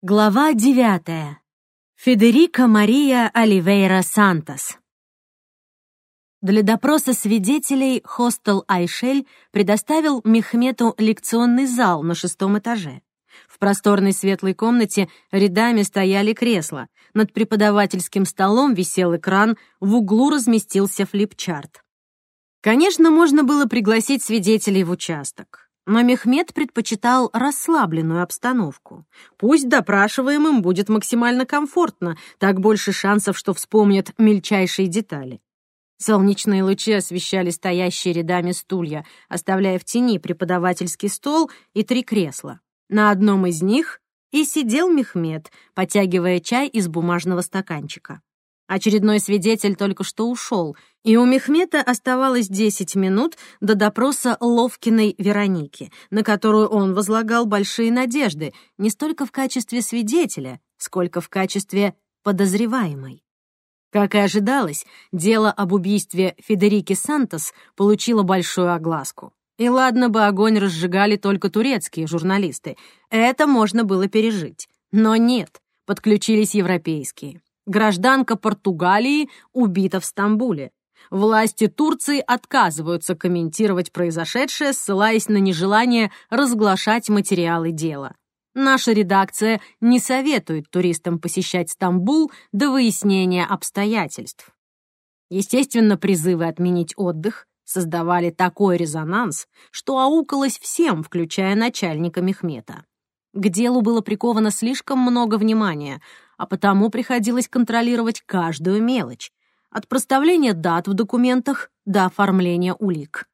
Глава девятая. Федерико Мария Оливейра Сантос. Для допроса свидетелей хостел Айшель предоставил Мехмету лекционный зал на шестом этаже. В просторной светлой комнате рядами стояли кресла. Над преподавательским столом висел экран, в углу разместился флипчарт. Конечно, можно было пригласить свидетелей в участок. Но Мехмед предпочитал расслабленную обстановку. Пусть допрашиваемым будет максимально комфортно, так больше шансов, что вспомнят мельчайшие детали. Солнечные лучи освещали стоящие рядами стулья, оставляя в тени преподавательский стол и три кресла. На одном из них и сидел Мехмед, потягивая чай из бумажного стаканчика. Очередной свидетель только что ушел, и у Мехмета оставалось 10 минут до допроса Ловкиной Вероники, на которую он возлагал большие надежды не столько в качестве свидетеля, сколько в качестве подозреваемой. Как и ожидалось, дело об убийстве Федерики Сантос получило большую огласку. И ладно бы огонь разжигали только турецкие журналисты, это можно было пережить. Но нет, подключились европейские. Гражданка Португалии убита в Стамбуле. Власти Турции отказываются комментировать произошедшее, ссылаясь на нежелание разглашать материалы дела. Наша редакция не советует туристам посещать Стамбул до выяснения обстоятельств. Естественно, призывы отменить отдых создавали такой резонанс, что аукалось всем, включая начальника Мехмета. К делу было приковано слишком много внимания — а потому приходилось контролировать каждую мелочь, от проставления дат в документах до оформления улик.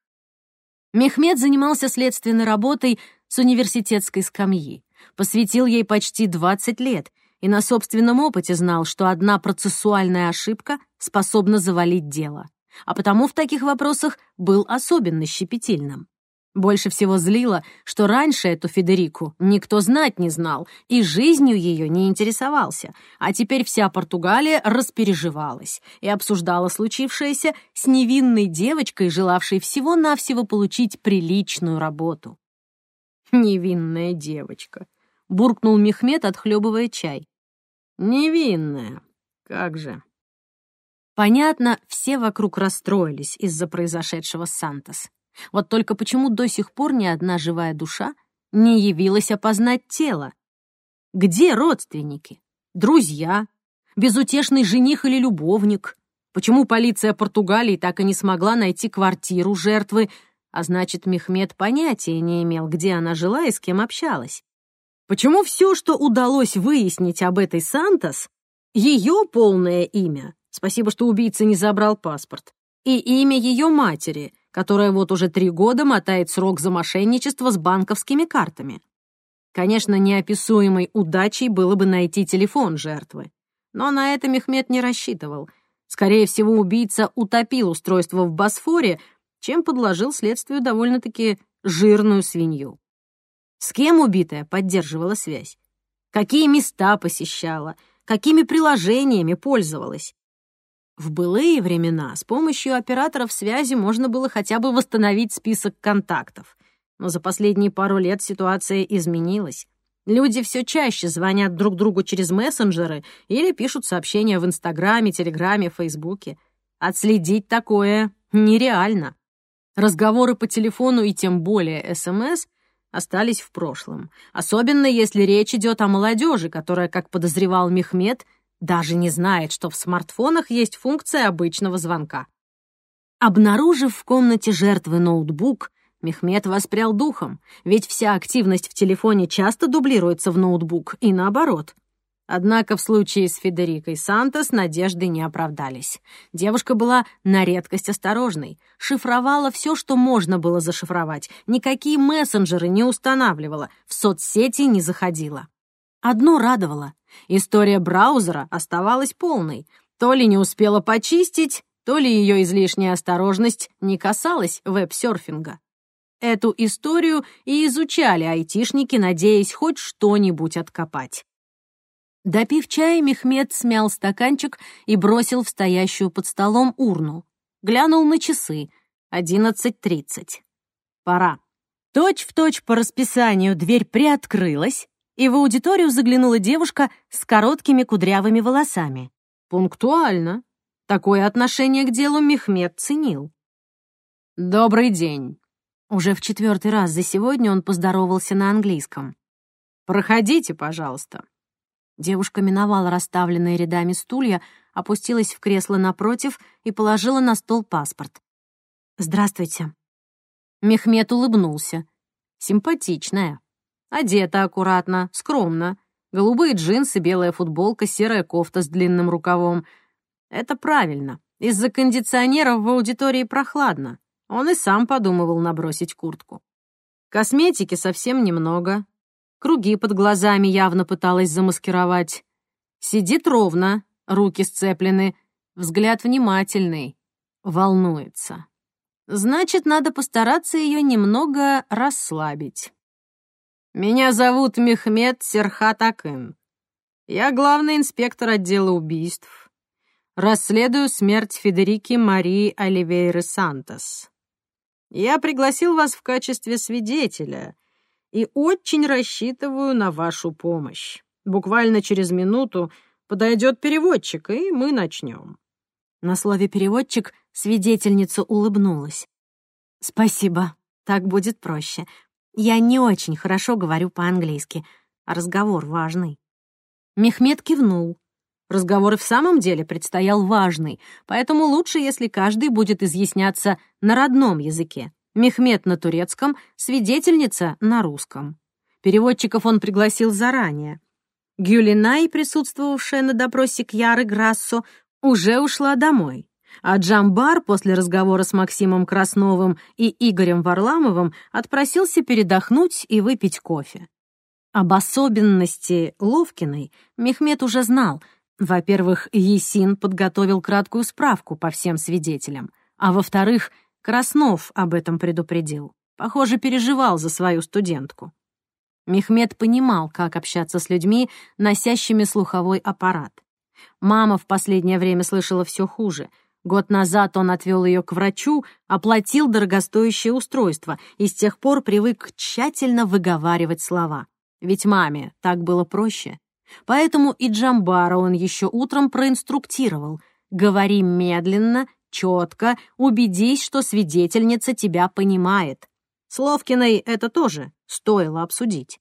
Мехмед занимался следственной работой с университетской скамьи, посвятил ей почти 20 лет и на собственном опыте знал, что одна процессуальная ошибка способна завалить дело, а потому в таких вопросах был особенно щепетильным. Больше всего злило, что раньше эту Федерику никто знать не знал и жизнью ее не интересовался, а теперь вся Португалия распереживалась и обсуждала случившееся с невинной девочкой, желавшей всего-навсего получить приличную работу. «Невинная девочка», — буркнул Мехмед, отхлебывая чай. «Невинная, как же». Понятно, все вокруг расстроились из-за произошедшего с Сантос. Вот только почему до сих пор ни одна живая душа не явилась опознать тело? Где родственники? Друзья? Безутешный жених или любовник? Почему полиция Португалии так и не смогла найти квартиру жертвы, а значит, Мехмед понятия не имел, где она жила и с кем общалась? Почему все, что удалось выяснить об этой Сантос, ее полное имя, спасибо, что убийца не забрал паспорт, и имя ее матери — которая вот уже три года мотает срок за мошенничество с банковскими картами. Конечно, неописуемой удачей было бы найти телефон жертвы. Но на это Мехмед не рассчитывал. Скорее всего, убийца утопил устройство в Босфоре, чем подложил следствию довольно-таки жирную свинью. С кем убитая поддерживала связь? Какие места посещала? Какими приложениями пользовалась? В былые времена с помощью операторов связи можно было хотя бы восстановить список контактов. Но за последние пару лет ситуация изменилась. Люди все чаще звонят друг другу через мессенджеры или пишут сообщения в Инстаграме, Телеграме, Фейсбуке. Отследить такое нереально. Разговоры по телефону и тем более СМС остались в прошлом. Особенно если речь идет о молодежи, которая, как подозревал Мехмед, даже не знает, что в смартфонах есть функция обычного звонка. Обнаружив в комнате жертвы ноутбук, Мехмед воспрял духом, ведь вся активность в телефоне часто дублируется в ноутбук, и наоборот. Однако в случае с Федерикой Сантос надежды не оправдались. Девушка была на редкость осторожной, шифровала все, что можно было зашифровать, никакие мессенджеры не устанавливала, в соцсети не заходила. Одно радовало — история браузера оставалась полной. То ли не успела почистить, то ли ее излишняя осторожность не касалась веб-серфинга. Эту историю и изучали айтишники, надеясь хоть что-нибудь откопать. Допив чая, Мехмед смял стаканчик и бросил в стоящую под столом урну. Глянул на часы. Одиннадцать тридцать. Пора. Точь в точь по расписанию дверь приоткрылась, и в аудиторию заглянула девушка с короткими кудрявыми волосами. Пунктуально. Такое отношение к делу Мехмед ценил. «Добрый день». Уже в четвертый раз за сегодня он поздоровался на английском. «Проходите, пожалуйста». Девушка миновала расставленные рядами стулья, опустилась в кресло напротив и положила на стол паспорт. «Здравствуйте». Мехмед улыбнулся. Симпатичная. Одета аккуратно, скромно. Голубые джинсы, белая футболка, серая кофта с длинным рукавом. Это правильно. Из-за кондиционеров в аудитории прохладно. Он и сам подумывал набросить куртку. Косметики совсем немного. Круги под глазами явно пыталась замаскировать. Сидит ровно, руки сцеплены, взгляд внимательный, волнуется. Значит, надо постараться ее немного расслабить. «Меня зовут Мехмед Серхат Акын. Я главный инспектор отдела убийств. Расследую смерть Федерики Марии Оливейры Сантос. Я пригласил вас в качестве свидетеля и очень рассчитываю на вашу помощь. Буквально через минуту подойдет переводчик, и мы начнем». На слове «переводчик» свидетельница улыбнулась. «Спасибо, так будет проще. Я не очень хорошо говорю по-английски, а разговор важный». Мехмед кивнул. Разговор и в самом деле предстоял важный, поэтому лучше, если каждый будет изъясняться на родном языке. Мехмед на турецком, свидетельница на русском. Переводчиков он пригласил заранее. Гюлинай, присутствовавшая на допросе Кьяры Грассо, уже ушла домой, а Джамбар после разговора с Максимом Красновым и Игорем Варламовым отпросился передохнуть и выпить кофе. Об особенности Ловкиной Мехмед уже знал. Во-первых, Есин подготовил краткую справку по всем свидетелям, а во-вторых, Краснов об этом предупредил. Похоже, переживал за свою студентку. Мехмед понимал, как общаться с людьми, носящими слуховой аппарат. Мама в последнее время слышала все хуже. Год назад он отвел ее к врачу, оплатил дорогостоящее устройство и с тех пор привык тщательно выговаривать слова. Ведь маме так было проще. Поэтому и Джамбара он еще утром проинструктировал. «Говори медленно, четко, убедись, что свидетельница тебя понимает». С Ловкиной это тоже стоило обсудить.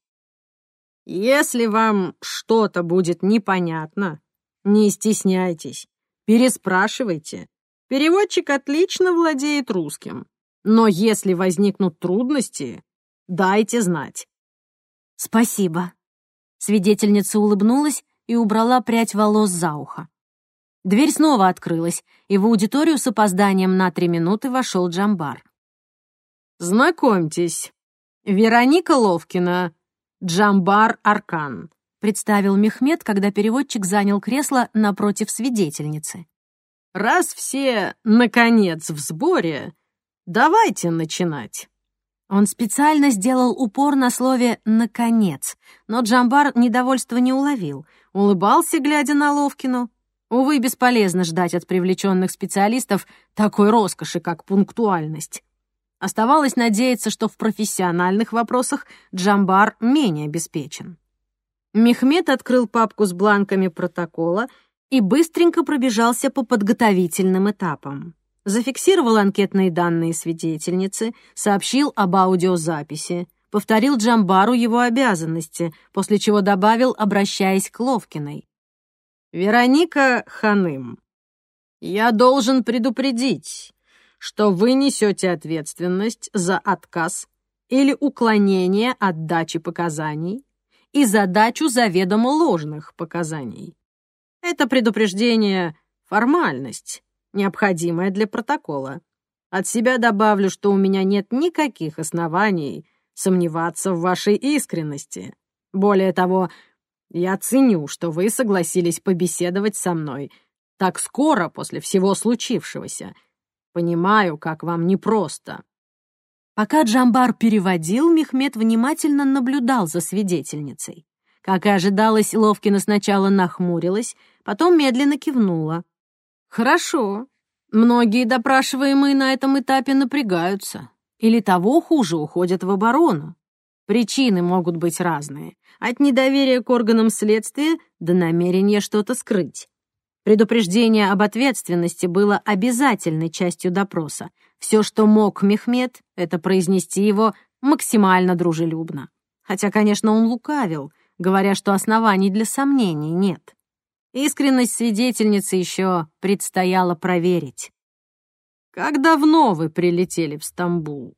«Если вам что-то будет непонятно, не стесняйтесь, переспрашивайте. Переводчик отлично владеет русским. Но если возникнут трудности, дайте знать. Спасибо. Свидетельница улыбнулась и убрала прядь волос за ухо. Дверь снова открылась, и в аудиторию с опозданием на три минуты вошел Джамбар. «Знакомьтесь, Вероника Ловкина, Джамбар Аркан представил Мехмед, когда переводчик занял кресло напротив свидетельницы. «Раз все, наконец, в сборе, давайте начинать». Он специально сделал упор на слове «наконец», но Джамбар недовольства не уловил, улыбался, глядя на Ловкину. Увы, бесполезно ждать от привлеченных специалистов такой роскоши, как пунктуальность. Оставалось надеяться, что в профессиональных вопросах Джамбар менее обеспечен. Мехмед открыл папку с бланками протокола и быстренько пробежался по подготовительным этапам. Зафиксировал анкетные данные свидетельницы, сообщил об аудиозаписи, повторил Джамбару его обязанности, после чего добавил, обращаясь к Ловкиной. «Вероника Ханым, я должен предупредить, что вы несете ответственность за отказ или уклонение от дачи показаний и задачу заведомо ложных показаний. Это предупреждение — формальность, необходимая для протокола. От себя добавлю, что у меня нет никаких оснований сомневаться в вашей искренности. Более того, я ценю, что вы согласились побеседовать со мной так скоро после всего случившегося. Понимаю, как вам непросто. Пока Джамбар переводил, Мехмед внимательно наблюдал за свидетельницей. Как и ожидалось, Ловкина сначала нахмурилась, потом медленно кивнула. «Хорошо. Многие допрашиваемые на этом этапе напрягаются. Или того хуже, уходят в оборону. Причины могут быть разные. От недоверия к органам следствия до намерения что-то скрыть. Предупреждение об ответственности было обязательной частью допроса. Все, что мог Мехмед, это произнести его максимально дружелюбно. Хотя, конечно, он лукавил, говоря, что оснований для сомнений нет. Искренность свидетельницы еще предстояло проверить. «Как давно вы прилетели в Стамбул?»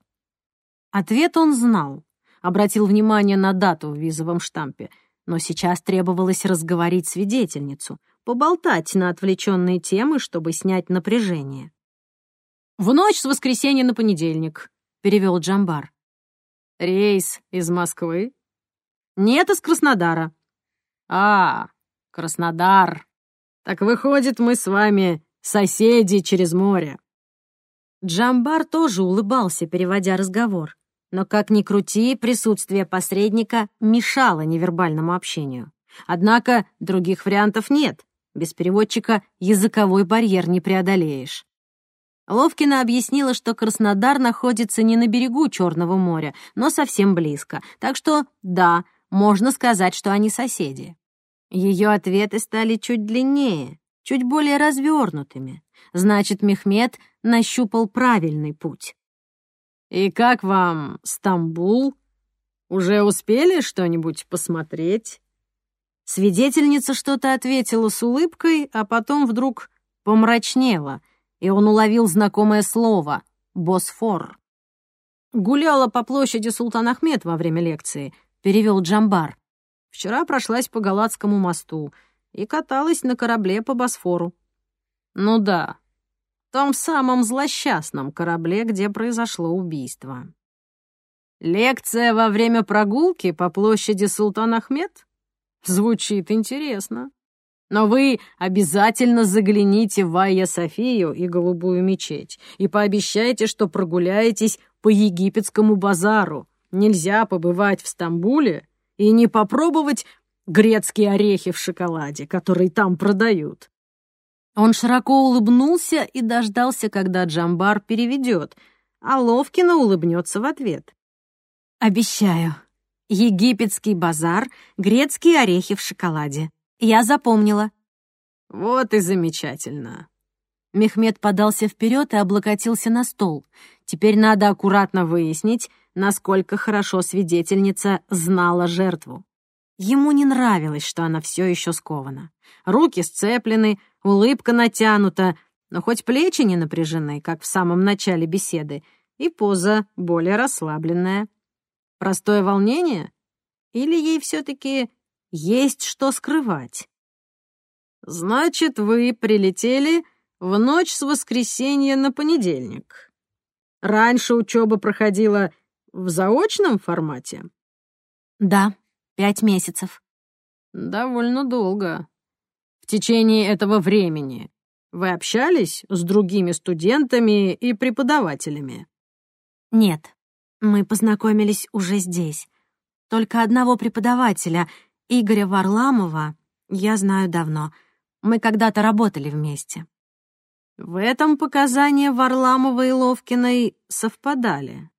Ответ он знал, обратил внимание на дату в визовом штампе, но сейчас требовалось разговорить свидетельницу, поболтать на отвлеченные темы, чтобы снять напряжение. «В ночь с воскресенья на понедельник», — перевел Джамбар. «Рейс из Москвы?» «Нет, из Краснодара». «А, Краснодар. Так выходит, мы с вами соседи через море». Джамбар тоже улыбался, переводя разговор. Но, как ни крути, присутствие посредника мешало невербальному общению. Однако других вариантов нет. Без переводчика языковой барьер не преодолеешь. Ловкина объяснила, что Краснодар находится не на берегу Черного моря, но совсем близко. Так что, да, можно сказать, что они соседи. Ее ответы стали чуть длиннее, чуть более развернутыми. Значит, Мехмед нащупал правильный путь. «И как вам Стамбул? Уже успели что-нибудь посмотреть?» Свидетельница что-то ответила с улыбкой, а потом вдруг помрачнела, и он уловил знакомое слово — «босфор». «Гуляла по площади Султан Ахмед во время лекции», — перевел Джамбар. Вчера прошлась по Галатскому мосту и каталась на корабле по Босфору. Ну да, том самом злосчастном корабле, где произошло убийство. Лекция во время прогулки по площади Султан Ахмед? Звучит интересно. Но вы обязательно загляните в Айя Софию и Голубую мечеть и пообещайте, что прогуляетесь по египетскому базару. Нельзя побывать в Стамбуле и не попробовать грецкие орехи в шоколаде, которые там продают». Он широко улыбнулся и дождался, когда Джамбар переведет, а Ловкина улыбнется в ответ. «Обещаю. Египетский базар, грецкие орехи в шоколаде. Я запомнила». «Вот и замечательно». Мехмед подался вперед и облокотился на стол. Теперь надо аккуратно выяснить, насколько хорошо свидетельница знала жертву. Ему не нравилось, что она все еще скована. Руки сцеплены, улыбка натянута, но хоть плечи не напряжены, как в самом начале беседы, и поза более расслабленная. Простое волнение? Или ей все-таки есть что скрывать? «Значит, вы прилетели в ночь с воскресенья на понедельник. Раньше учеба проходила в заочном формате? Да, пять месяцев. Довольно долго. В течение этого времени вы общались с другими студентами и преподавателями? Нет, мы познакомились уже здесь. Только одного преподавателя, Игоря Варламова, я знаю давно. Мы когда-то работали вместе. В этом показания Варламова и Ловкиной совпадали.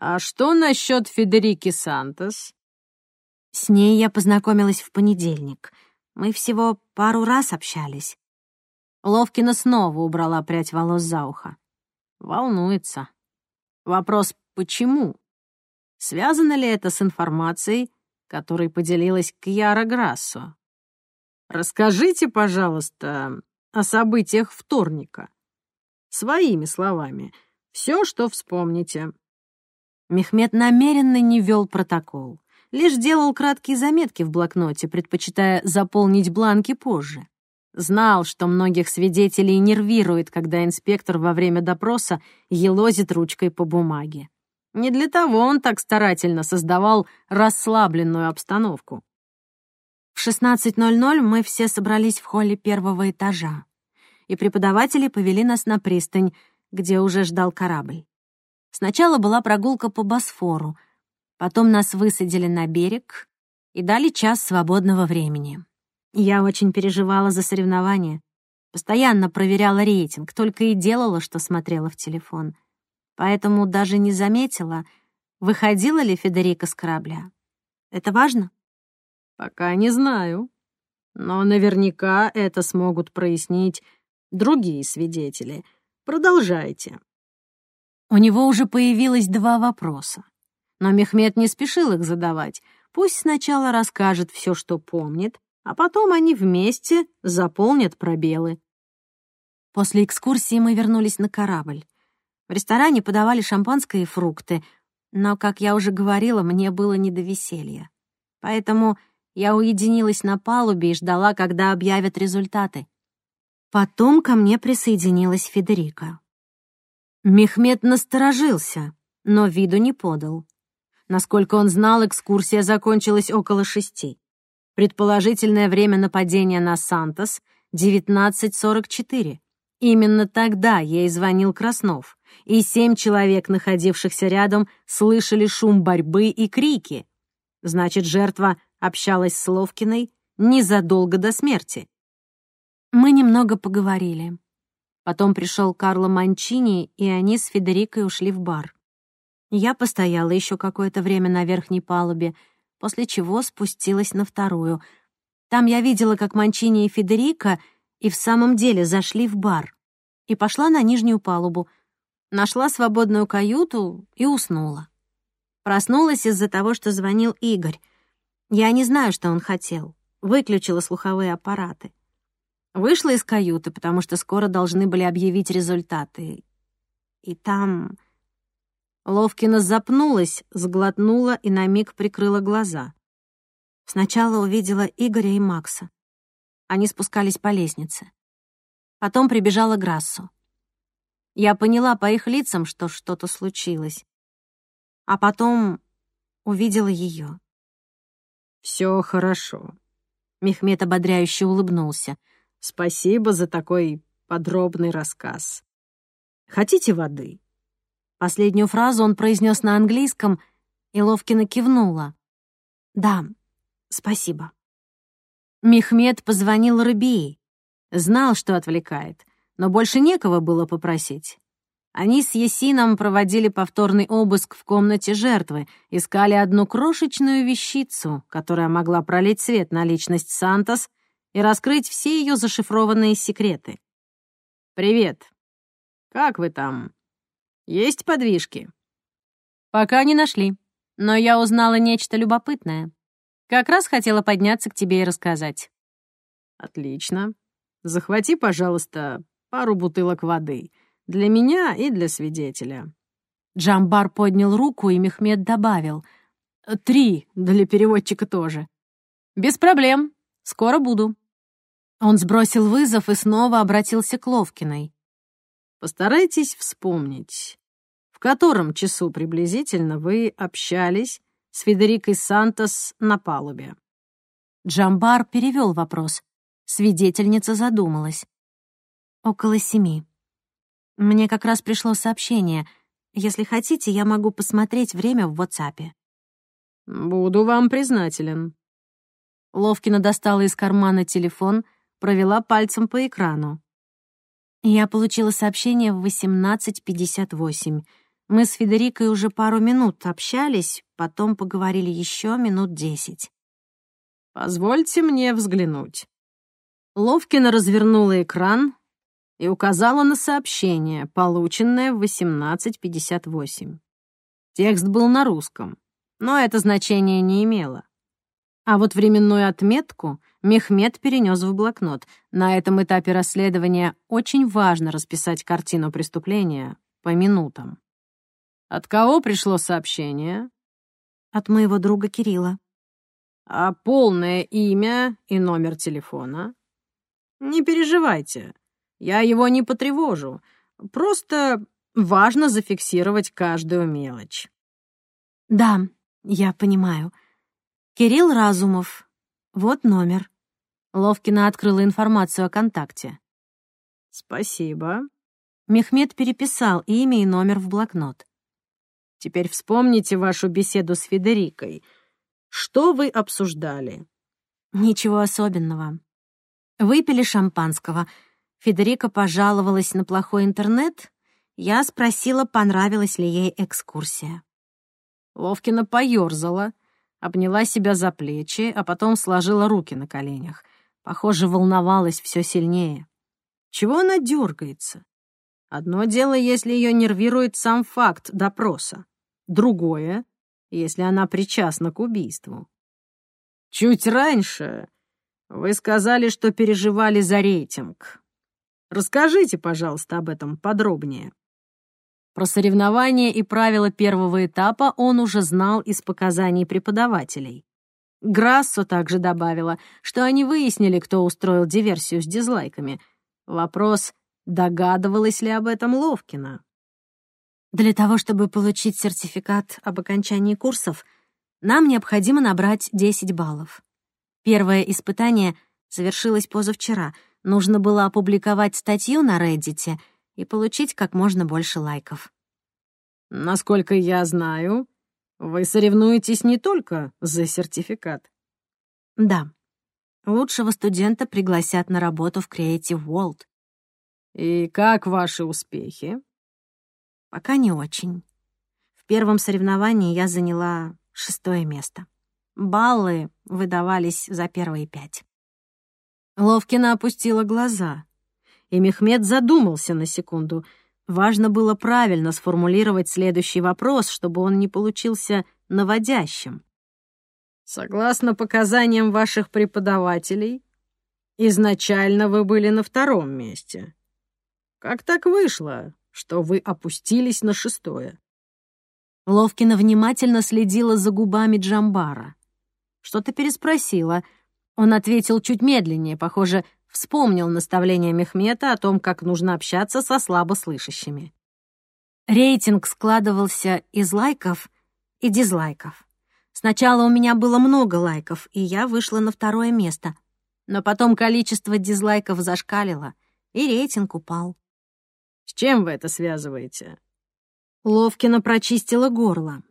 А что насчет Федерики Сантос? С ней я познакомилась в понедельник. Мы всего пару раз общались. Ловкина снова убрала прядь волос за ухо. Волнуется. Вопрос «почему?» Связано ли это с информацией, которой поделилась Кьяра Грассо? Расскажите, пожалуйста, о событиях вторника. Своими словами. Все, что вспомните. Мехмед намеренно не вел протокол, лишь делал краткие заметки в блокноте, предпочитая заполнить бланки позже. Знал, что многих свидетелей нервирует, когда инспектор во время допроса елозит ручкой по бумаге. Не для того он так старательно создавал расслабленную обстановку. В 16.00 мы все собрались в холле первого этажа, и преподаватели повели нас на пристань, где уже ждал корабль. Сначала была прогулка по Босфору, потом нас высадили на берег и дали час свободного времени. Я очень переживала за соревнования, постоянно проверяла рейтинг, только и делала, что смотрела в телефон. Поэтому даже не заметила, выходила ли Федерика с корабля. Это важно? Пока не знаю. Но наверняка это смогут прояснить другие свидетели. Продолжайте. У него уже появилось два вопроса. Но Мехмед не спешил их задавать. Пусть сначала расскажет все, что помнит, а потом они вместе заполнят пробелы. После экскурсии мы вернулись на корабль. В ресторане подавали шампанское и фрукты, но, как я уже говорила, мне было не до веселья. Поэтому я уединилась на палубе и ждала, когда объявят результаты. Потом ко мне присоединилась Федерика. Мехмед насторожился, но виду не подал. Насколько он знал, экскурсия закончилась около шести. Предположительное время нападения на Сантос — 19.44. Именно тогда ей звонил Краснов, и семь человек, находившихся рядом, слышали шум борьбы и крики. Значит, жертва общалась с Ловкиной незадолго до смерти. Мы немного поговорили. Потом пришел Карло Манчини, и они с Федерикой ушли в бар. Я постояла еще какое-то время на верхней палубе, после чего спустилась на вторую. Там я видела, как Манчини и Федерика и в самом деле зашли в бар. И пошла на нижнюю палубу. Нашла свободную каюту и уснула. Проснулась из-за того, что звонил Игорь. Я не знаю, что он хотел. Выключила слуховые аппараты. Вышла из каюты, потому что скоро должны были объявить результаты. И там... Ловкина запнулась, сглотнула и на миг прикрыла глаза. Сначала увидела Игоря и Макса. Они спускались по лестнице. Потом прибежала Грассу. Я поняла по их лицам, что что-то случилось. А потом увидела ее. Все хорошо», — Мехмед ободряюще улыбнулся — Спасибо за такой подробный рассказ. Хотите воды?» Последнюю фразу он произнес на английском, и Ловкина кивнула. «Да, спасибо». Мехмед позвонил Рыбии. Знал, что отвлекает, но больше некого было попросить. Они с Есином проводили повторный обыск в комнате жертвы, искали одну крошечную вещицу, которая могла пролить свет на личность Сантос и раскрыть все ее зашифрованные секреты. «Привет. Как вы там? Есть подвижки?» «Пока не нашли, но я узнала нечто любопытное. Как раз хотела подняться к тебе и рассказать». «Отлично. Захвати, пожалуйста, пару бутылок воды. Для меня и для свидетеля». Джамбар поднял руку, и Мехмед добавил. «Три, для переводчика тоже». «Без проблем. Скоро буду». Он сбросил вызов и снова обратился к Ловкиной. «Постарайтесь вспомнить, в котором часу приблизительно вы общались с Федерикой Сантос на палубе?» Джамбар перевел вопрос. Свидетельница задумалась. «Около семи. Мне как раз пришло сообщение. Если хотите, я могу посмотреть время в WhatsApp». «Буду вам признателен». Ловкина достала из кармана телефон провела пальцем по экрану. Я получила сообщение в 18.58. Мы с Федерикой уже пару минут общались, потом поговорили еще минут десять. «Позвольте мне взглянуть». Ловкина развернула экран и указала на сообщение, полученное в 18.58. Текст был на русском, но это значение не имело. А вот временную отметку Мехмед перенес в блокнот. На этом этапе расследования очень важно расписать картину преступления по минутам. От кого пришло сообщение? От моего друга Кирилла. А полное имя и номер телефона? Не переживайте, я его не потревожу. Просто важно зафиксировать каждую мелочь. Да, я понимаю. Кирилл Разумов. Вот номер. Ловкина открыла информацию о контакте. Спасибо. Мехмед переписал имя и номер в блокнот. Теперь вспомните вашу беседу с Федерикой. Что вы обсуждали? Ничего особенного. Выпили шампанского. Федерика пожаловалась на плохой интернет. Я спросила, понравилась ли ей экскурсия. Ловкина поёрзала, обняла себя за плечи, а потом сложила руки на коленях. Похоже, волновалась все сильнее. Чего она дергается? Одно дело, если ее нервирует сам факт допроса. Другое, если она причастна к убийству. Чуть раньше вы сказали, что переживали за рейтинг. Расскажите, пожалуйста, об этом подробнее. Про соревнования и правила первого этапа он уже знал из показаний преподавателей. Грассо также добавила, что они выяснили, кто устроил диверсию с дизлайками. Вопрос, догадывалась ли об этом Ловкина. Для того, чтобы получить сертификат об окончании курсов, нам необходимо набрать 10 баллов. Первое испытание завершилось позавчера. Нужно было опубликовать статью на Reddit и получить как можно больше лайков. Насколько я знаю, вы соревнуетесь не только за сертификат. Да. Лучшего студента пригласят на работу в Creative World. И как ваши успехи? Пока не очень. В первом соревновании я заняла шестое место. Баллы выдавались за первые пять. Ловкина опустила глаза, и Мехмед задумался на секунду. Важно было правильно сформулировать следующий вопрос, чтобы он не получился наводящим. Согласно показаниям ваших преподавателей, изначально вы были на втором месте. Как так вышло, что вы опустились на шестое. Ловкина внимательно следила за губами Джамбара. Что-то переспросила. Он ответил чуть медленнее, похоже, вспомнил наставление Мехмета о том, как нужно общаться со слабослышащими. Рейтинг складывался из лайков и дизлайков. Сначала у меня было много лайков, и я вышла на второе место. Но потом количество дизлайков зашкалило, и рейтинг упал. С чем вы это связываете?» Ловкина прочистила горло.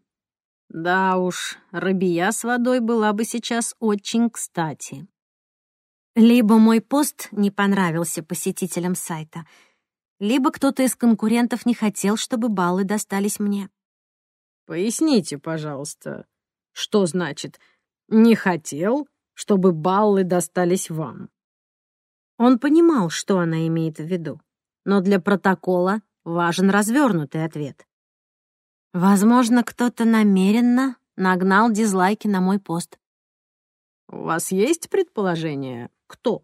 Да уж, рабия с водой была бы сейчас очень кстати. Либо мой пост не понравился посетителям сайта, либо кто-то из конкурентов не хотел, чтобы баллы достались мне. Поясните, пожалуйста, что значит «не хотел, чтобы баллы достались вам»? Он понимал, что она имеет в виду но для протокола важен развернутый ответ. Возможно, кто-то намеренно нагнал дизлайки на мой пост. «У вас есть предположение, кто?»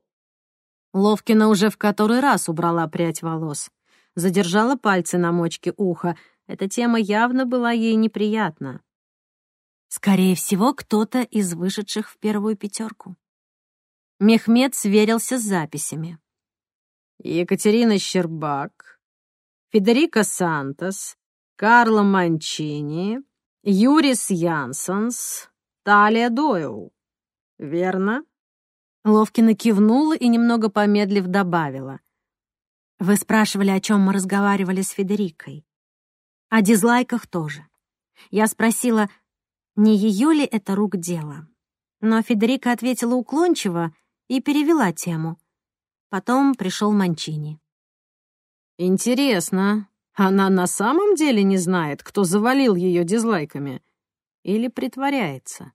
Ловкина уже в который раз убрала прядь волос. Задержала пальцы на мочке уха. Эта тема явно была ей неприятна. Скорее всего, кто-то из вышедших в первую пятерку. Мехмед сверился с записями. Екатерина Щербак, Федерико Сантос, Карло Манчини, Юрис Янсенс, Талия Дойл. Верно?» Ловкина кивнула и, немного помедлив, добавила. «Вы спрашивали, о чем мы разговаривали с Федерикой. О дизлайках тоже. Я спросила, не ее ли это рук дело. Но Федерика ответила уклончиво и перевела тему — Потом пришел Манчини. «Интересно, она на самом деле не знает, кто завалил ее дизлайками? Или притворяется?»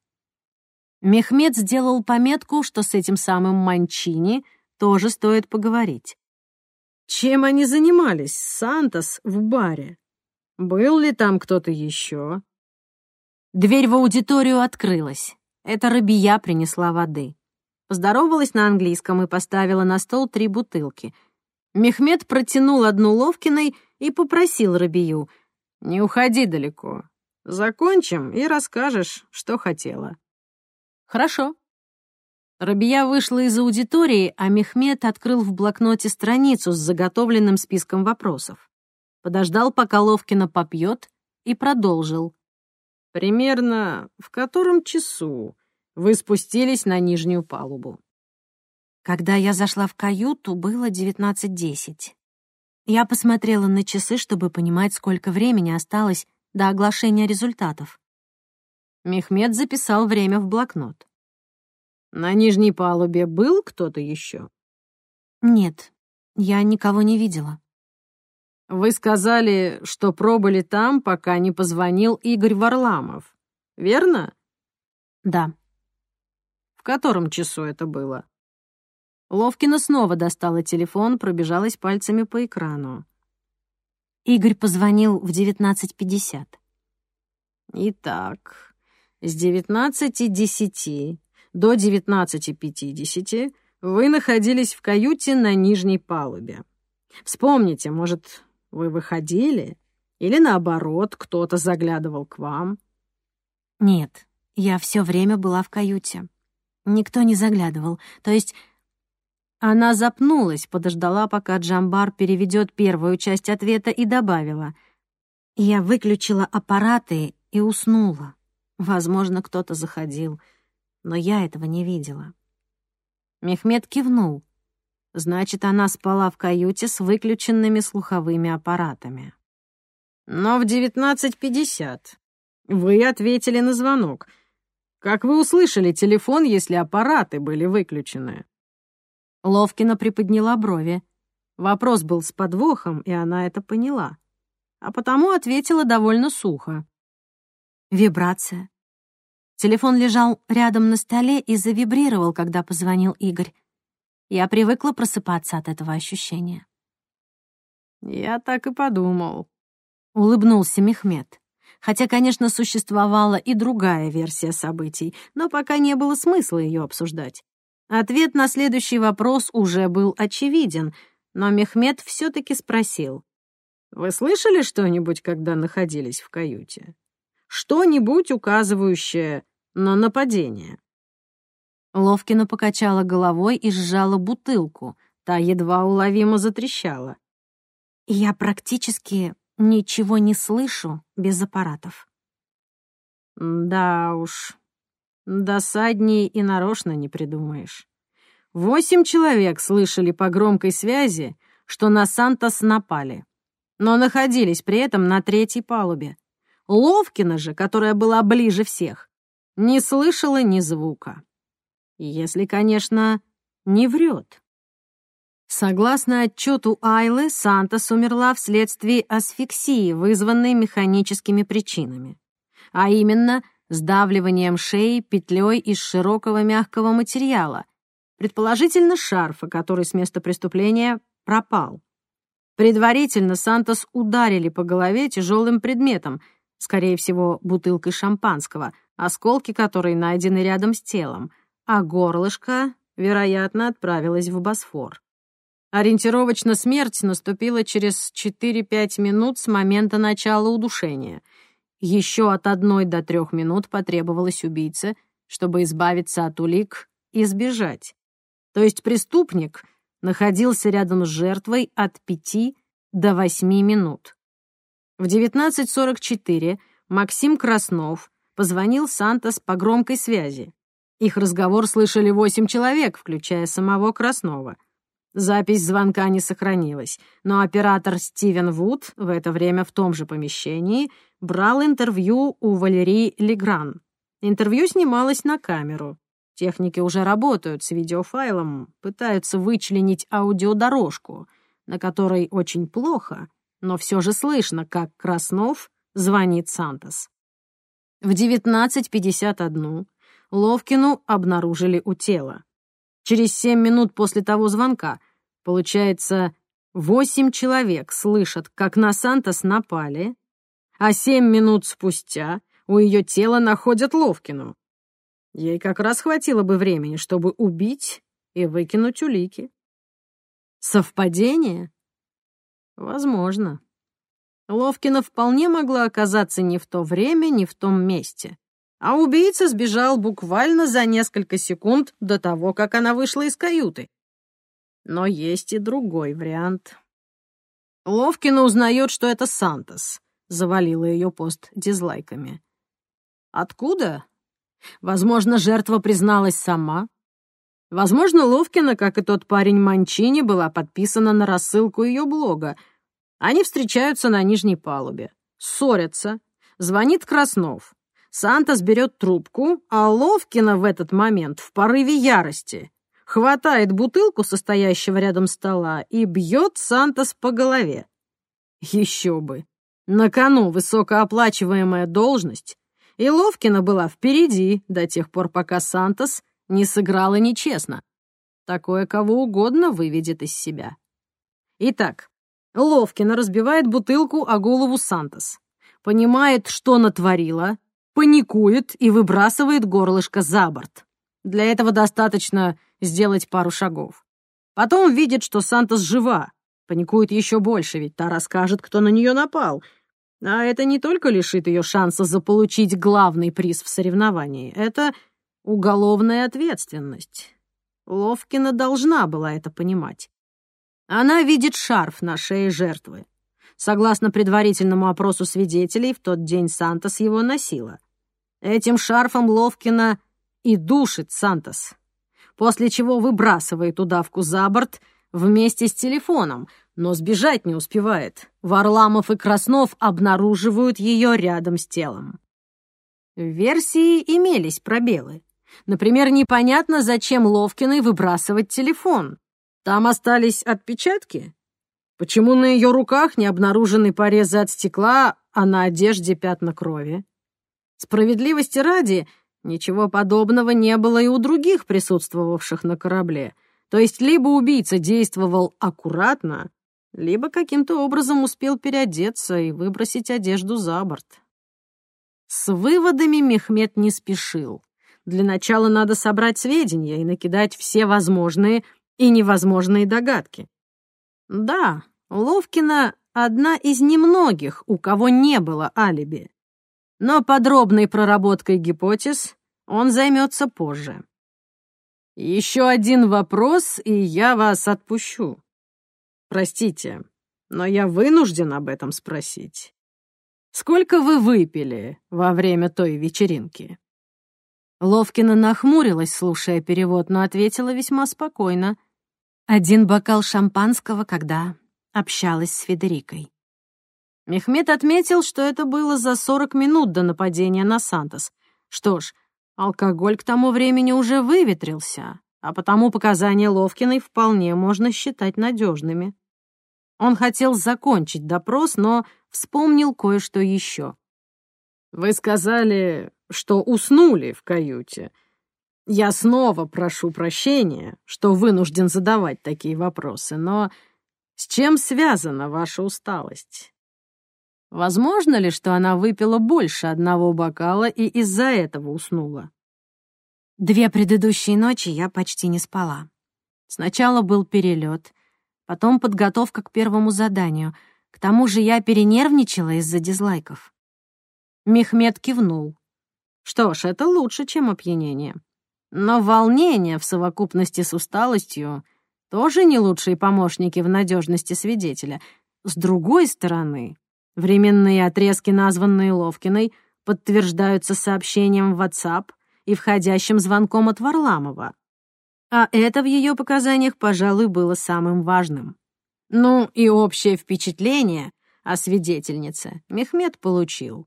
Мехмед сделал пометку, что с этим самым Манчини тоже стоит поговорить. «Чем они занимались, Сантос, в баре? Был ли там кто-то еще?» Дверь в аудиторию открылась. Это Рабия принесла воды. Поздоровалась на английском и поставила на стол три бутылки. Мехмед протянул одну Ловкиной и попросил Рабию. «Не уходи далеко. Закончим и расскажешь, что хотела». «Хорошо». Рабия вышла из аудитории, а Мехмед открыл в блокноте страницу с заготовленным списком вопросов. Подождал, пока Ловкина попьет, и продолжил. «Примерно в котором часу вы спустились на нижнюю палубу. Когда я зашла в каюту, было 19.10. Я посмотрела на часы, чтобы понимать, сколько времени осталось до оглашения результатов. Мехмед записал время в блокнот. На нижней палубе был кто-то еще? Нет, я никого не видела. Вы сказали, что пробыли там, пока не позвонил Игорь Варламов. верно?» «Да». «В котором часу это было?» Ловкина снова достала телефон, пробежалась пальцами по экрану. Игорь позвонил в 19.50. «Итак, с 19.10 до 19.50 вы находились в каюте на нижней палубе. Вспомните, может, вы выходили? Или наоборот, кто-то заглядывал к вам?» «Нет, я все время была в каюте. Никто не заглядывал. То есть она запнулась, подождала, пока Джамбар переведет первую часть ответа и добавила. «Я выключила аппараты и уснула. Возможно, кто-то заходил, но я этого не видела». Мехмед кивнул. Значит, она спала в каюте с выключенными слуховыми аппаратами. «Но в 19.50 вы ответили на звонок. Как вы услышали телефон, если аппараты были выключены?» Ловкина приподняла брови. Вопрос был с подвохом, и она это поняла. А потому ответила довольно сухо. Вибрация. Телефон лежал рядом на столе и завибрировал, когда позвонил Игорь. Я привыкла просыпаться от этого ощущения. «Я так и подумал», — улыбнулся Мехмед. Хотя, конечно, существовала и другая версия событий, но пока не было смысла ее обсуждать. Ответ на следующий вопрос уже был очевиден, но Мехмед все-таки спросил. «Вы слышали что-нибудь, когда находились в каюте? Что-нибудь, указывающее на нападение?» Ловкина покачала головой и сжала бутылку. Та едва уловимо затрещала. «Я практически ничего не слышу без аппаратов». «Да уж, Досадней и нарочно не придумаешь. Восемь человек слышали по громкой связи, что на Сантос напали, но находились при этом на третьей палубе. Ловкина же, которая была ближе всех, не слышала ни звука. Если, конечно, не врет. Согласно отчету Айлы, Сантос умерла вследствие асфиксии, вызванной механическими причинами. А именно — сдавливанием шеи петлей из широкого мягкого материала, предположительно шарфа, который с места преступления пропал. Предварительно Сантос ударили по голове тяжелым предметом, скорее всего, бутылкой шампанского, осколки которой найдены рядом с телом, а горлышко, вероятно, отправилось в Босфор. Ориентировочно смерть наступила через 4-5 минут с момента начала удушения — еще от одной до трех минут потребовалось убийце, чтобы избавиться от улик и сбежать. То есть преступник находился рядом с жертвой от пяти до восьми минут. В 19.44 Максим Краснов позвонил Сантос по громкой связи. Их разговор слышали восемь человек, включая самого Краснова. Запись звонка не сохранилась, но оператор Стивен Вуд в это время в том же помещении брал интервью у Валерии Легран. Интервью снималось на камеру. Техники уже работают с видеофайлом, пытаются вычленить аудиодорожку, на которой очень плохо, но все же слышно, как Краснов звонит Сантос. В 19.51 Ловкину обнаружили у тела. Через семь минут после того звонка, получается, восемь человек слышат, как на Сантос напали, а семь минут спустя у ее тела находят Ловкину. Ей как раз хватило бы времени, чтобы убить и выкинуть улики. Совпадение? Возможно. Ловкина вполне могла оказаться не в то время, не в том месте а убийца сбежал буквально за несколько секунд до того, как она вышла из каюты. Но есть и другой вариант. Ловкина узнает, что это Сантос, завалила ее пост дизлайками. Откуда? Возможно, жертва призналась сама. Возможно, Ловкина, как и тот парень Манчини, была подписана на рассылку ее блога. Они встречаются на нижней палубе, ссорятся. Звонит Краснов. Сантос берет трубку, а Ловкина в этот момент в порыве ярости хватает бутылку, состоящего рядом стола, и бьет Сантос по голове. Еще бы! На кону высокооплачиваемая должность, И Ловкина была впереди до тех пор, пока Сантос не сыграла нечестно. Такое кого угодно выведет из себя. Итак, Ловкина разбивает бутылку о голову Сантос. Понимает, что натворила, паникует и выбрасывает горлышко за борт. Для этого достаточно сделать пару шагов. Потом видит, что Сантос жива. Паникует еще больше, ведь та расскажет, кто на нее напал. А это не только лишит ее шанса заполучить главный приз в соревновании. Это уголовная ответственность. Ловкина должна была это понимать. Она видит шарф на шее жертвы. Согласно предварительному опросу свидетелей, в тот день Сантос его носила. Этим шарфом Ловкина и душит Сантос, после чего выбрасывает удавку за борт вместе с телефоном, но сбежать не успевает. Варламов и Краснов обнаруживают ее рядом с телом. В версии имелись пробелы. Например, непонятно, зачем Ловкиной выбрасывать телефон. Там остались отпечатки? Почему на ее руках не обнаружены порезы от стекла, а на одежде пятна крови? Справедливости ради, ничего подобного не было и у других присутствовавших на корабле. То есть либо убийца действовал аккуратно, либо каким-то образом успел переодеться и выбросить одежду за борт. С выводами Мехмед не спешил. Для начала надо собрать сведения и накидать все возможные и невозможные догадки. Да, Ловкина — одна из немногих, у кого не было алиби. Но подробной проработкой гипотез он займется позже. Еще один вопрос, и я вас отпущу. Простите, но я вынужден об этом спросить. Сколько вы выпили во время той вечеринки? Ловкина нахмурилась, слушая перевод, но ответила весьма спокойно. Один бокал шампанского, когда общалась с Федерикой. Мехмед отметил, что это было за 40 минут до нападения на Сантос. Что ж, алкоголь к тому времени уже выветрился, а потому показания Ловкиной вполне можно считать надежными. Он хотел закончить допрос, но вспомнил кое-что еще. «Вы сказали, что уснули в каюте. Я снова прошу прощения, что вынужден задавать такие вопросы, но с чем связана ваша усталость? Возможно ли, что она выпила больше одного бокала и из-за этого уснула? Две предыдущие ночи я почти не спала. Сначала был перелет, потом подготовка к первому заданию. К тому же я перенервничала из-за дизлайков. Мехмед кивнул. Что ж, это лучше, чем опьянение. Но волнение в совокупности с усталостью тоже не лучшие помощники в надежности свидетеля. С другой стороны, временные отрезки, названные Ловкиной, подтверждаются сообщением в WhatsApp и входящим звонком от Варламова. А это в ее показаниях, пожалуй, было самым важным. Ну и общее впечатление о свидетельнице Мехмед получил.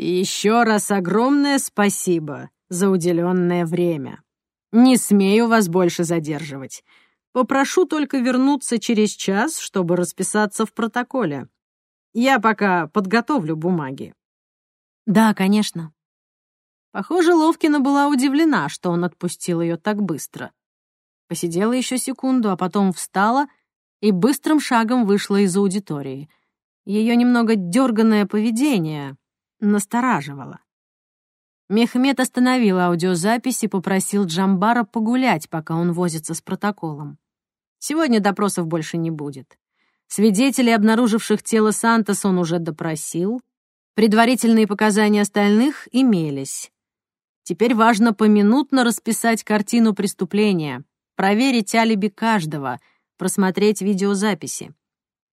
Еще раз огромное спасибо за уделенное время. Не смею вас больше задерживать. Попрошу только вернуться через час, чтобы расписаться в протоколе. Я пока подготовлю бумаги». «Да, конечно». Похоже, Ловкина была удивлена, что он отпустил ее так быстро. Посидела еще секунду, а потом встала и быстрым шагом вышла из аудитории. Ее немного дерганное поведение настораживало. Мехмед остановил аудиозапись и попросил Джамбара погулять, пока он возится с протоколом. Сегодня допросов больше не будет. Свидетелей, обнаруживших тело Сантос, он уже допросил. Предварительные показания остальных имелись. Теперь важно поминутно расписать картину преступления, проверить алиби каждого, просмотреть видеозаписи.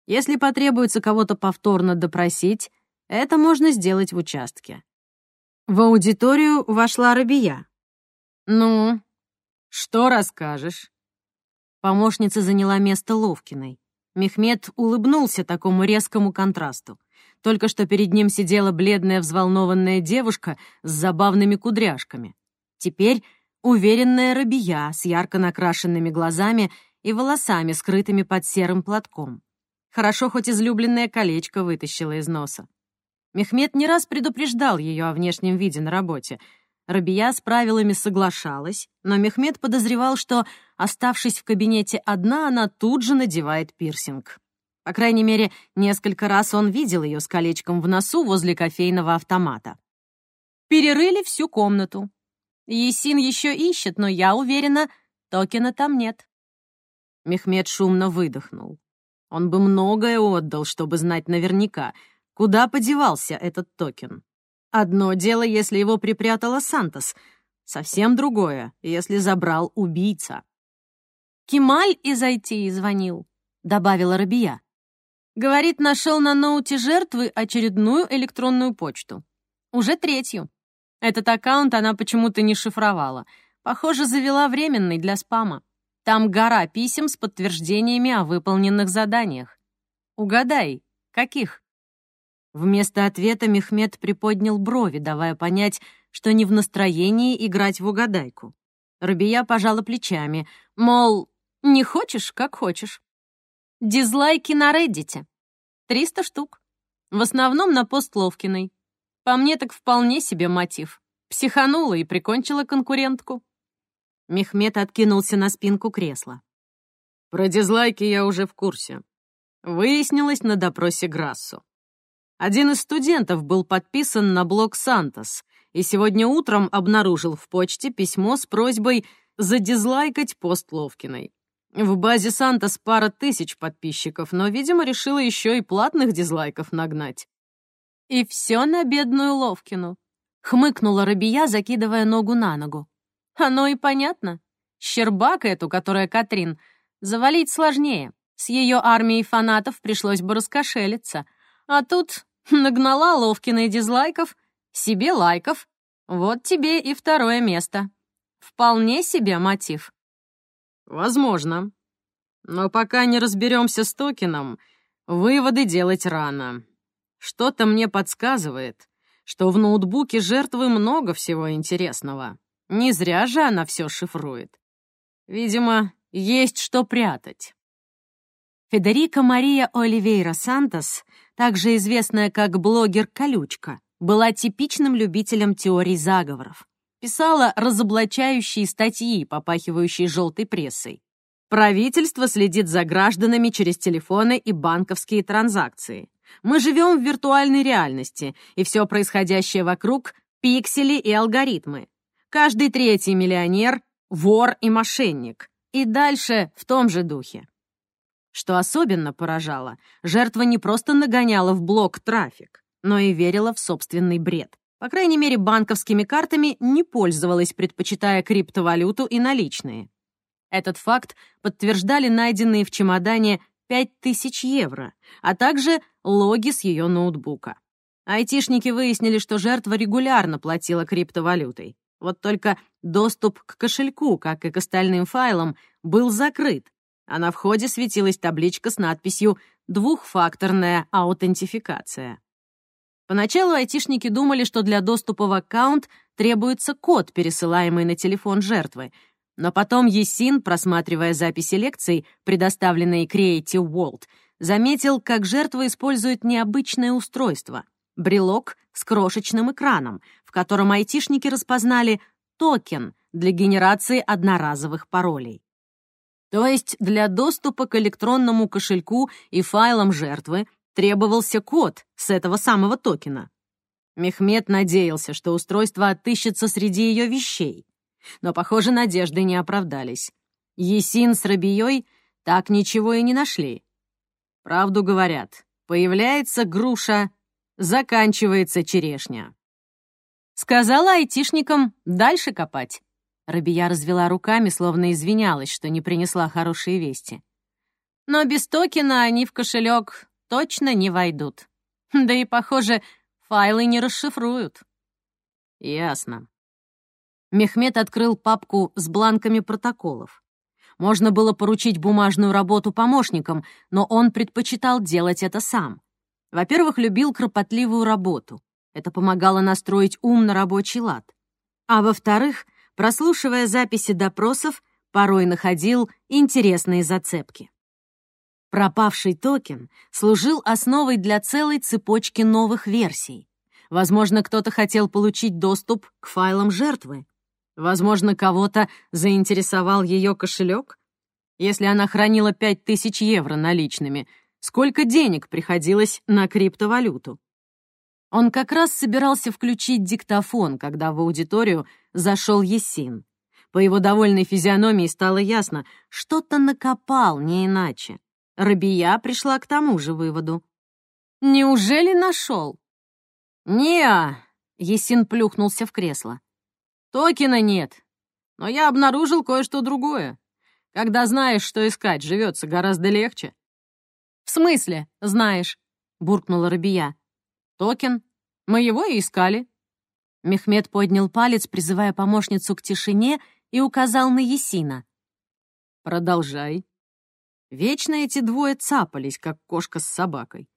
Если потребуется кого-то повторно допросить, это можно сделать в участке. В аудиторию вошла Рабия. «Ну, что расскажешь?» Помощница заняла место Ловкиной. Мехмед улыбнулся такому резкому контрасту. Только что перед ним сидела бледная взволнованная девушка с забавными кудряшками. Теперь уверенная Рабия с ярко накрашенными глазами и волосами, скрытыми под серым платком. Хорошо, хоть излюбленное колечко вытащила из носа. Мехмед не раз предупреждал ее о внешнем виде на работе. Рабия с правилами соглашалась, но Мехмед подозревал, что, оставшись в кабинете одна, она тут же надевает пирсинг. По крайней мере, несколько раз он видел ее с колечком в носу возле кофейного автомата. Перерыли всю комнату. Есин еще ищет, но я уверена, токена там нет. Мехмед шумно выдохнул. Он бы многое отдал, чтобы знать наверняка, куда подевался этот токен. Одно дело, если его припрятала Сантос, совсем другое, если забрал убийца. «Кемаль из IT звонил», — добавила Рабия. Говорит, нашел на ноуте жертвы очередную электронную почту. Уже третью. Этот аккаунт она почему-то не шифровала. Похоже, завела временный для спама. Там гора писем с подтверждениями о выполненных заданиях. Угадай, каких? Вместо ответа Мехмед приподнял брови, давая понять, что не в настроении играть в угадайку. Рабия пожала плечами, мол, не хочешь, как хочешь. Дизлайки на Реддите. Триста штук. В основном на пост Ловкиной. По мне так вполне себе мотив. Психанула и прикончила конкурентку. Мехмед откинулся на спинку кресла. Про дизлайки я уже в курсе. Выяснилось на допросе Грассу. Один из студентов был подписан на блог «Сантос» и сегодня утром обнаружил в почте письмо с просьбой задизлайкать пост Ловкиной. В базе «Сантос» пара тысяч подписчиков, но, видимо, решила еще и платных дизлайков нагнать. «И все на бедную Ловкину», — хмыкнула Рабия, закидывая ногу на ногу. Оно и понятно. Щербак эту, которая Катрин, завалить сложнее. С ее армией фанатов пришлось бы раскошелиться. А тут нагнала Ловкина и дизлайков, себе лайков. Вот тебе и второе место. Вполне себе мотив. Возможно. Но пока не разберемся с Токином, выводы делать рано. Что-то мне подсказывает, что в ноутбуке жертвы много всего интересного. Не зря же она все шифрует. Видимо, есть что прятать. Федерика Мария Оливейра Сантос, также известная как блогер «Колючка», была типичным любителем теорий заговоров. Писала разоблачающие статьи, попахивающие желтой прессой. Правительство следит за гражданами через телефоны и банковские транзакции. Мы живем в виртуальной реальности, и все происходящее вокруг — пиксели и алгоритмы. Каждый третий миллионер — вор и мошенник. И дальше в том же духе. Что особенно поражало, жертва не просто нагоняла в блок трафик, но и верила в собственный бред. По крайней мере, банковскими картами не пользовалась, предпочитая криптовалюту и наличные. Этот факт подтверждали найденные в чемодане 5000 евро, а также логи с ее ноутбука. Айтишники выяснили, что жертва регулярно платила криптовалютой. Вот только доступ к кошельку, как и к остальным файлам, был закрыт, а на входе светилась табличка с надписью «Двухфакторная аутентификация». Поначалу айтишники думали, что для доступа в аккаунт требуется код, пересылаемый на телефон жертвы, но потом Есин, просматривая записи лекций, предоставленные Creative World, заметил, как жертва использует необычное устройство — брелок с крошечным экраном, в котором айтишники распознали токен для генерации одноразовых паролей. То есть для доступа к электронному кошельку и файлам жертвы требовался код с этого самого токена. Мехмед надеялся, что устройство отыщется среди ее вещей. Но, похоже, надежды не оправдались. Есин с Рабией так ничего и не нашли. Правду говорят, появляется груша, заканчивается черешня. Сказала айтишникам дальше копать. Рабия развела руками, словно извинялась, что не принесла хорошие вести. Но без токена они в кошелек точно не войдут. Да и, похоже, файлы не расшифруют. Ясно. Мехмед открыл папку с бланками протоколов. Можно было поручить бумажную работу помощникам, но он предпочитал делать это сам. Во-первых, любил кропотливую работу. Это помогало настроить ум на рабочий лад. А во-вторых, прослушивая записи допросов, порой находил интересные зацепки. Пропавший токен служил основой для целой цепочки новых версий. Возможно, кто-то хотел получить доступ к файлам жертвы. Возможно, кого-то заинтересовал ее кошелек. Если она хранила 5000 евро наличными, сколько денег приходилось на криптовалюту? Он как раз собирался включить диктофон, когда в аудиторию зашел Есин. По его довольной физиономии стало ясно, что-то накопал, не иначе. Рабия пришла к тому же выводу. «Неужели нашел?» «Не-а», Есин плюхнулся в кресло. «Токена нет, но я обнаружил кое-что другое. Когда знаешь, что искать, живется гораздо легче». «В смысле, знаешь?» — буркнула Рабия. «Токен. Мы его и искали». Мехмед поднял палец, призывая помощницу к тишине, и указал на Есина. «Продолжай». Вечно эти двое цапались, как кошка с собакой.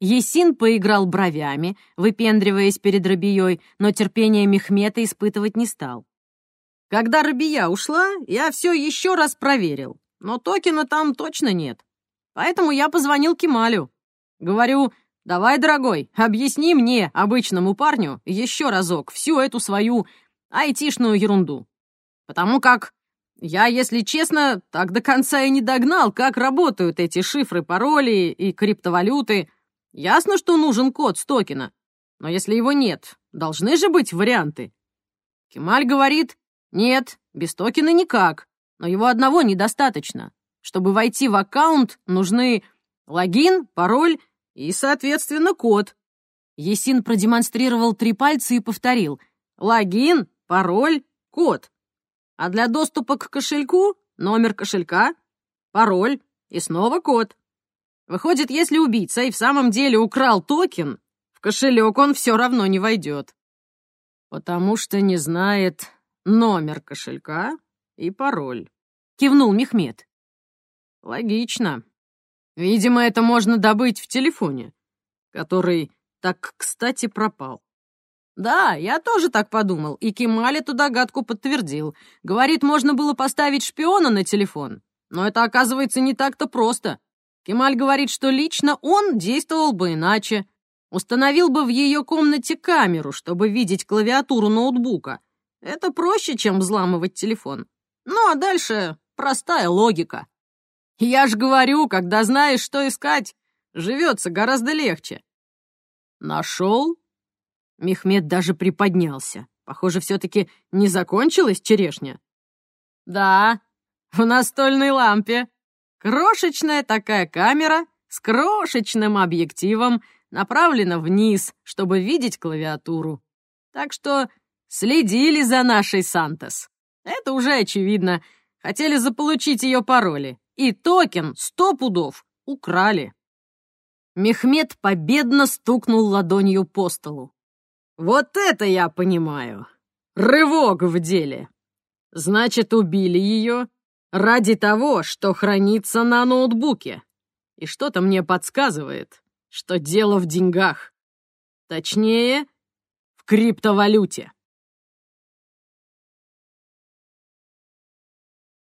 Есин поиграл бровями, выпендриваясь перед Рабией, но терпение Мехмета испытывать не стал. Когда Рабия ушла, я все еще раз проверил, но токена там точно нет. Поэтому я позвонил Кемалю. Говорю, давай, дорогой, объясни мне, обычному парню, еще разок всю эту свою айтишную ерунду. Потому как я, если честно, так до конца и не догнал, как работают эти шифры, пароли и криптовалюты. Ясно, что нужен код с токена. Но если его нет, должны же быть варианты. Кемаль говорит, нет, без токена никак, но его одного недостаточно. Чтобы войти в аккаунт, нужны логин, пароль и, соответственно, код. Есин продемонстрировал три пальца и повторил «Логин, пароль, код». А для доступа к кошельку номер кошелька, пароль и снова код. Выходит, если убийца и в самом деле украл токен, в кошелек он все равно не войдет. Потому что не знает номер кошелька и пароль. Кивнул Мехмед. Логично. Видимо, это можно добыть в телефоне, который так, кстати, пропал. Да, я тоже так подумал, и Кемаль эту догадку подтвердил. Говорит, можно было поставить шпиона на телефон. Но это, оказывается, не так-то просто. Кемаль говорит, что лично он действовал бы иначе. Установил бы в ее комнате камеру, чтобы видеть клавиатуру ноутбука. Это проще, чем взламывать телефон. Ну, а дальше простая логика. Я ж говорю, когда знаешь, что искать, живется гораздо легче. Нашел? Мехмед даже приподнялся. Похоже, все-таки не закончилась черешня. Да, в настольной лампе. Крошечная такая камера с крошечным объективом направлена вниз, чтобы видеть клавиатуру. Так что следили за нашей Сантос. Это уже очевидно. Хотели заполучить ее пароли. И токен сто пудов украли. Мехмед победно стукнул ладонью по столу. Вот это я понимаю. Рывок в деле. Значит, убили ее ради того, что хранится на ноутбуке. И что-то мне подсказывает, что дело в деньгах. Точнее, в криптовалюте.